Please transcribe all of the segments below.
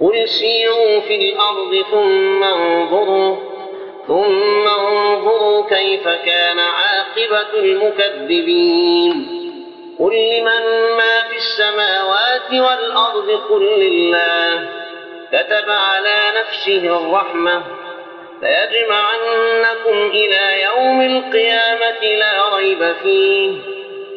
قل سيروا في الأرض ثم انظروا ثم انظروا كيف كان عاقبة المكذبين. قل لمن ما في السماوات والأرض؟ قل لله. كتب على نفسه الرحمة. ليجمعنكم إلى يوم القيامة لا ريب فيه.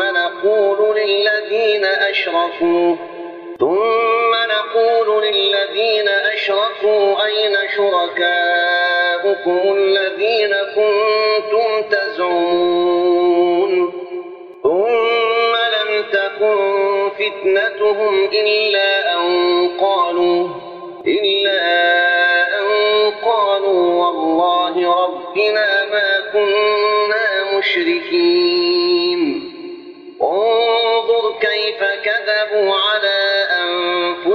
نقول للذين أشركوا ثم نقول للذين أشركوا أين شركاؤكم الذين كنتم تزعمون؟ ثم لم تكن فتنتهم إلا أن قالوا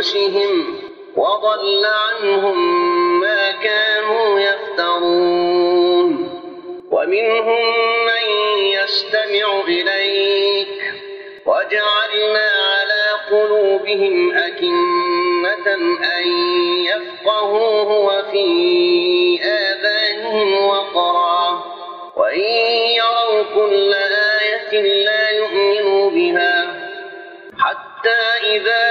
أنفسهم وضل عنهم ما كانوا يفترون. ومنهم من يستمع إليك. وجعلنا على قلوبهم أكنة أن يفقهوه وفي آذانهم وقرا. وإن يروا كل آية لا يؤمنوا بها. حتى إذا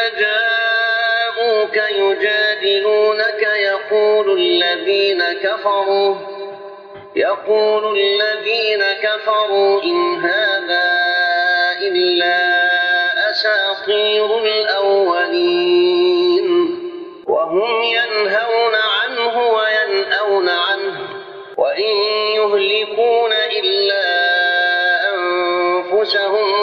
جاءوك يجادلونك يقول الذين كفروا يقول الذين كفروا إن هذا إلا أساطير الأولين. وهم ينهون عنه وينأون عنه وإن يهلكون إلا أنفسهم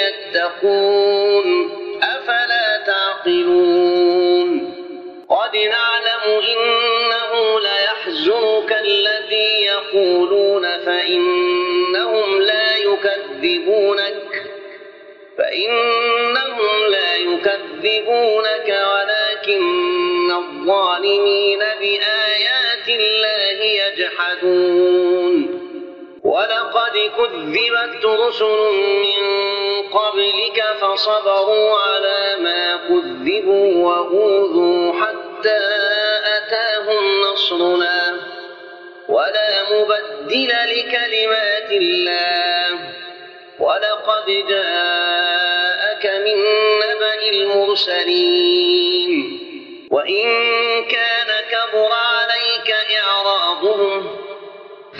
يتقون أفلا تعقلون قد نعلم إنه ليحزنك الذي يقولون فإنهم لا يكذبونك فإنهم لا يكذبونك ولكن الظالمين بآيات الله يجحدون ولقد كذبت رسل من قبلك فصبروا على ما كذبوا وأوذوا حتى أتاهم نصرنا. ولا مبدل لكلمات الله. ولقد جاءك من نبأ المرسلين. وإن كان كبر عليك إعراضهم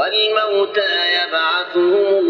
والموتى يبعثهم الله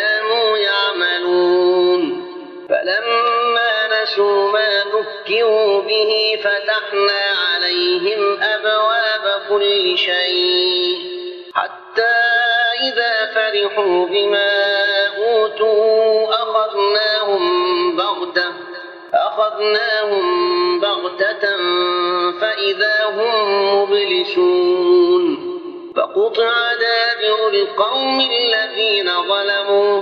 نسوا ما ذكروا به فتحنا عليهم أبواب كل شيء حتى إذا فرحوا بما أوتوا أخذناهم بغتة أخذناهم بغتة فإذا هم مبلسون فقطع دابر القوم الذين ظلموا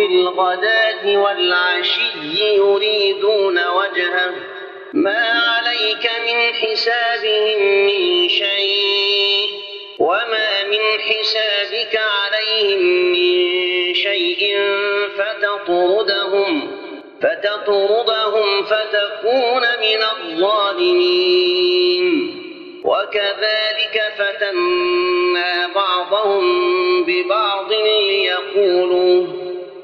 بالغداة والعشي يريدون وجهه. ما عليك من حسابهم من شيء وما من حسابك عليهم من شيء فتطردهم فتطردهم فتكون من الظالمين. وكذلك فتنا بعضهم ببعض ليقولوا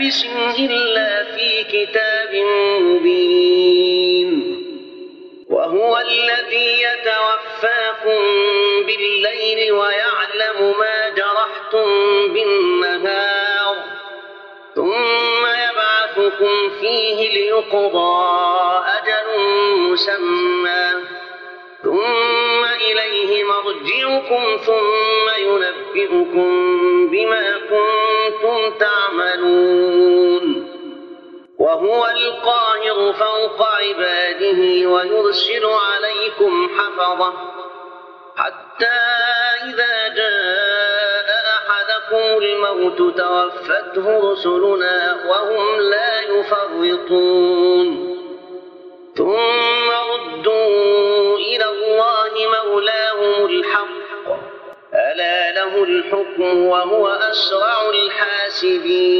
إلا في كتاب مبين وهو الذي يتوفاكم بالليل ويعلم ما جرحتم بالنهار ثم يبعثكم فيه ليقضى أجل مسمى ثم إليه مرجعكم ثم ينبئكم بما كنتم تعملون. وهو القاهر فوق عباده ويرسل عليكم حفظه. حتى إذا جاء أحدكم الموت توفته رسلنا وهم لا يفرطون. ثم ردوا الحكم وهو أسرع الحاسبين.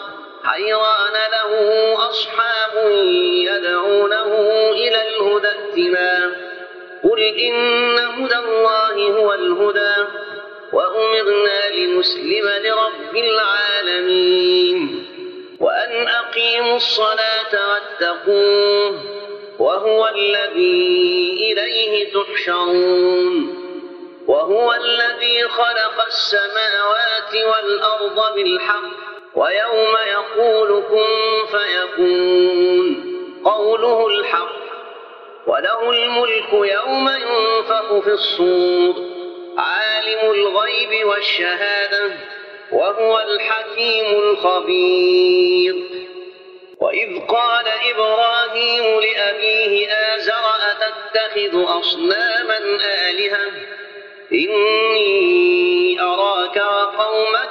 حيران له أصحاب يدعونه إلى الهدى ائتنا قل إن هدى الله هو الهدى وأمرنا لنسلم لرب العالمين. وأن أقيموا الصلاة واتقوه وهو الذي إليه تحشرون. وهو الذي خلق السماوات والأرض بالحق. ويوم يقول كن فيكون. قوله الحق. وله الملك يوم ينفخ في الصور. عالم الغيب والشهادة. وهو الحكيم الخبير. وإذ قال إبراهيم لأبيه آزر أتتخذ أصناما آلهة؟ إني أراك وقومك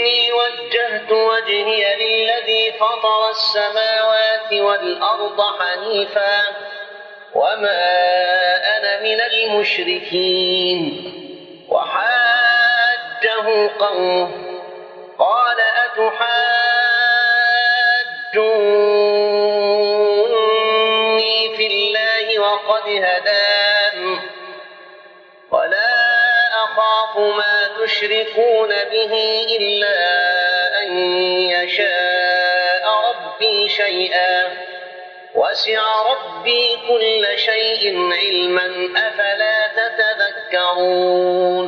وجهت وجهي للذي فطر السماوات والأرض حنيفا وما أنا من المشركين. وحاجه قومه. قال أتحاجوني في الله وقد هدان ولا أخاف ما تشركون به إلا يشاء ربي شيئا. وسع ربي كل شيء علما أفلا تتذكرون؟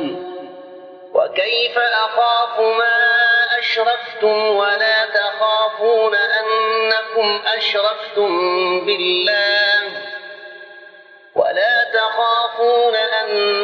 وكيف أخاف ما أشرفتم ولا تخافون أنكم أشرفتم بالله؟ ولا تخافون أنكم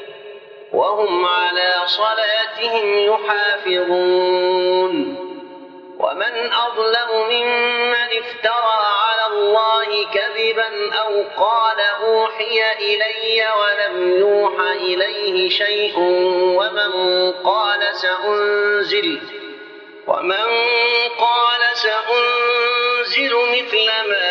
وهم على صلاتهم يحافظون. ومن أظلم ممن افترى على الله كذبا أو قال أوحي إلي ولم يوحى إليه شيء ومن قال سأنزل ومن قال سأنزل مثل ما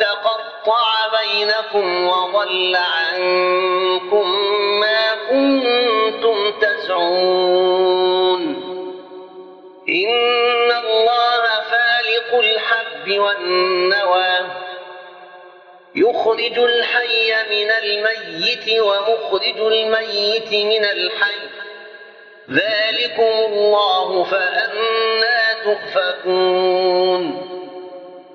تقطع بينكم وضل عنكم ما كنتم تزعمون. إن الله فالق الحب والنوى يخرج الحي من الميت ومخرج الميت من الحي. ذلكم الله فأنا تؤفكون.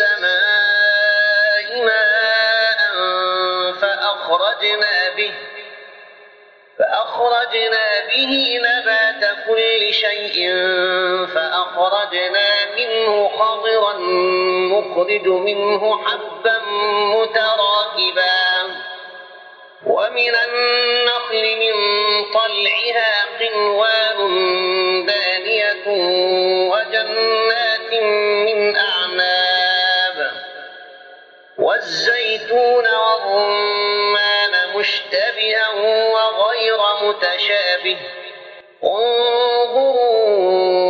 السماء ماء فأخرجنا به فأخرجنا به نبات كل شيء فأخرجنا منه خضرا نخرج منه حبا متراكبا ومن النخل والزيتون والرمان مشتبها وغير متشابه. انظروا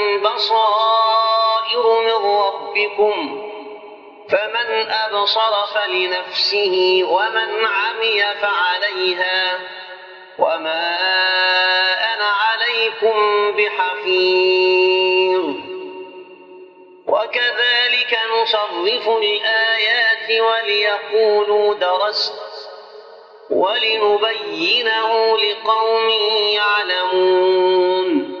بصائر من ربكم فمن أبصر فلنفسه ومن عمي فعليها وما أنا عليكم بحفيظ وكذلك نصرف الآيات وليقولوا درست ولنبينه لقوم يعلمون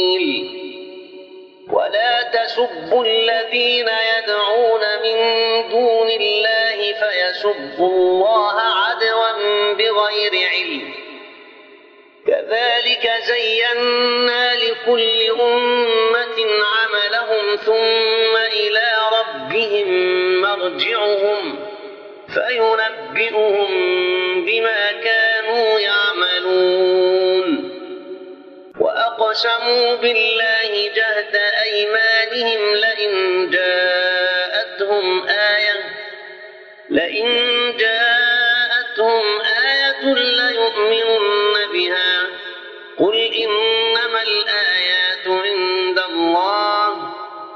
ولا تسبوا الذين يدعون من دون الله فيسبوا الله عدوا بغير علم. كذلك زينا لكل أمة عملهم ثم إلى ربهم مرجعهم فينبئهم بما كانوا وأقسموا بالله جهد أيمانهم لئن جاءتهم آية لئن جاءتهم آية ليؤمنن بها. قل إنما الآيات عند الله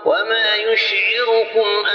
وما يشعركم أن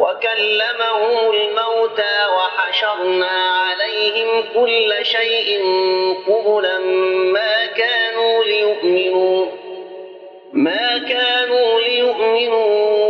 وكلمهم الموتى وحشرنا عليهم كل شيء قبلا ما كانوا ليؤمنوا ما كانوا ليؤمنوا.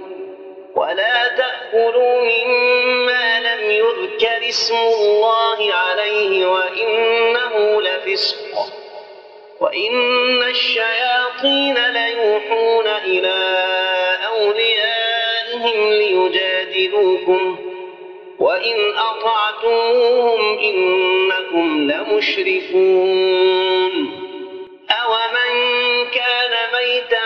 ولا تأكلوا مما لم يذكر اسم الله عليه وإنه لفسق وإن الشياطين ليوحون إلى أوليائهم ليجادلوكم وإن أطعتموهم إنكم لمشركون أومن كان ميتا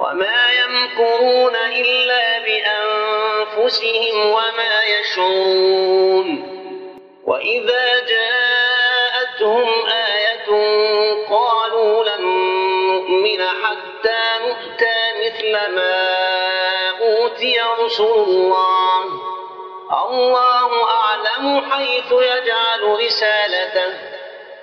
وما يمكرون إلا بأنفسهم وما يشعرون وإذا جاءتهم آية قالوا لن نؤمن حتى نؤتى مثل ما أوتي رسل الله الله أعلم حيث يجعل رسالته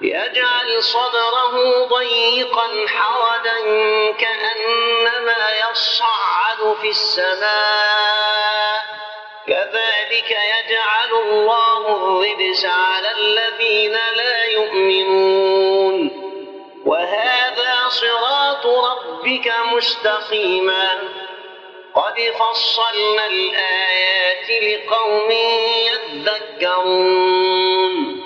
يجعل صدره ضيقا حرجا كأنما يصعد في السماء. كذلك يجعل الله الرجس على الذين لا يؤمنون. وهذا صراط ربك مستقيما. قد فصلنا الآيات لقوم يذكرون.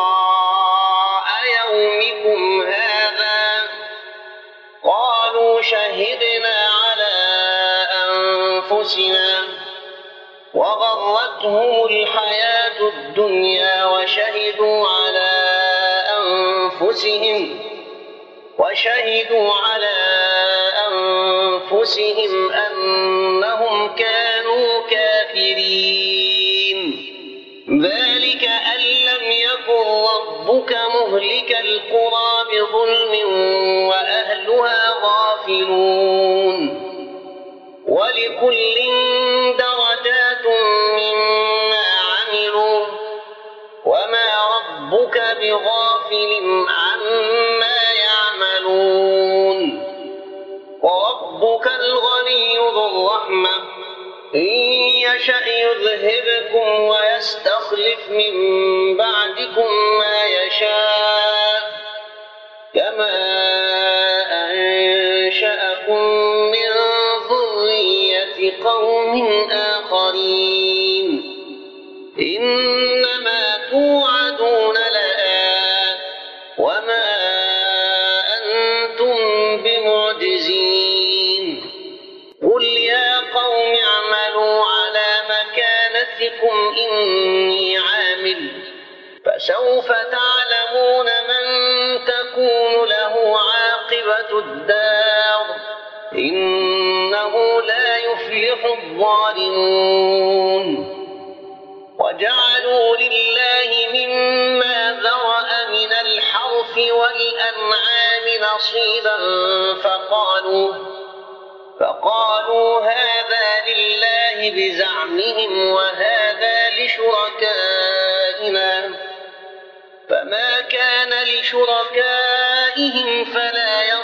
أنفسهم وشهدوا على أنفسهم أنهم كانوا كافرين. ذلك أن لم يكن ربك مهلك القرى بظلم وأهلها غافلون. ولكل درجات مما عملوا وما ربك بغافل الرحمة. إن يشأ يذهبكم ويستخلف من بعدكم ما يشاء الدار إنه لا يفلح الظالمون. وجعلوا لله مما ذرأ من الحرث والأنعام نصيبا فقالوا فقالوا هذا لله بزعمهم وهذا لشركائنا. فما كان لشركائهم فلا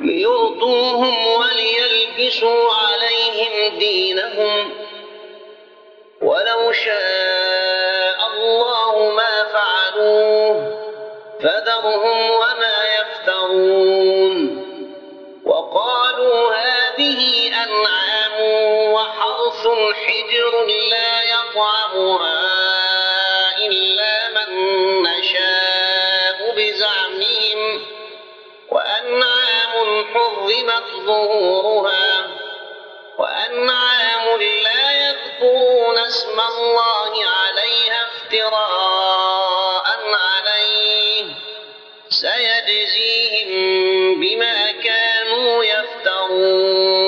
ليرضوهم وليلبسوا عليهم دينهم ولو شاء الله ما فعلوه فذرهم وما يفترون وقالوا هذه أنعام وحرث حجر لا يطعمها ظهورها. وأنعام لا يذكرون اسم الله عليها افتراء عليه. سيجزيهم بما كانوا يفترون.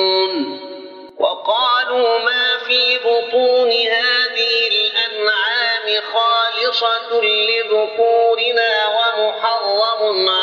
وقالوا ما في بطون هذه الأنعام خالصة لذكورنا ومحرم على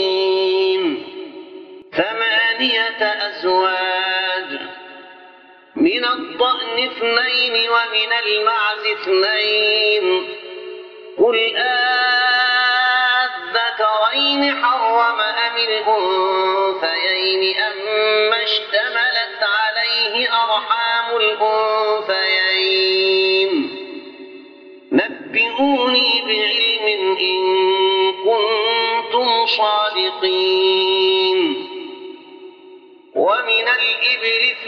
اثنين ومن المعز اثنين. قل أذكرين حرم أم الأنثيين؟ أما اشتملت عليه أرحام الأنثيين. نبئوني بعلم إن كنتم صادقين. ومن الإبل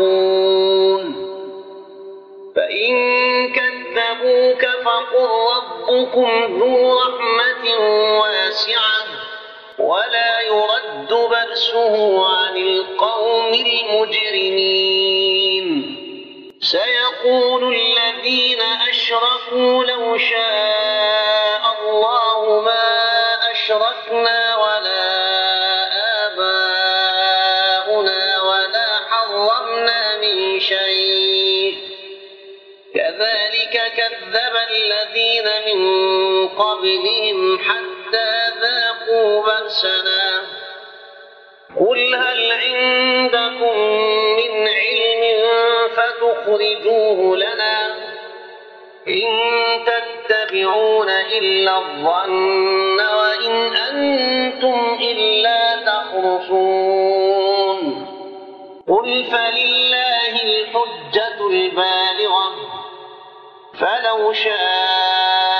لصادقون فإن كذبوك فقل ربكم ذو رحمة واسعة ولا يرد بأسه عن القوم المجرمين. سيقول الذين أشركوا لو شاء قبلهم حتى ذاقوا بأسنا. قل هل عندكم من علم فتخرجوه لنا إن تتبعون إلا الظن وإن أنتم إلا تخرصون. قل فلله الحجة البالغة. فلو شاء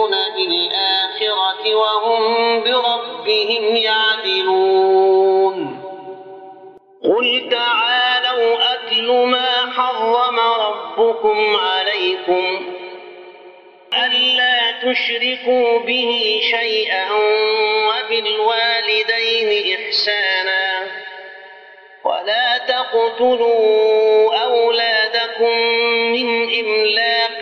وهم بربهم يعدلون. قل تعالوا أتل ما حرم ربكم عليكم. ألا تشركوا به شيئا وبالوالدين إحسانا. ولا تقتلوا أولادكم من إملاق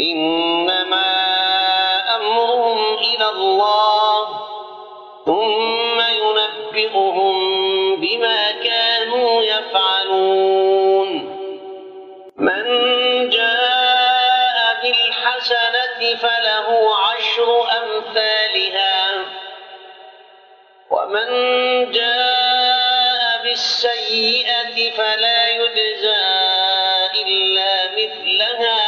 إنما أمرهم إلى الله ثم ينبئهم بما كانوا يفعلون. من جاء بالحسنة فله عشر أمثالها. ومن جاء بالسيئة فلا يجزى إلا مثلها.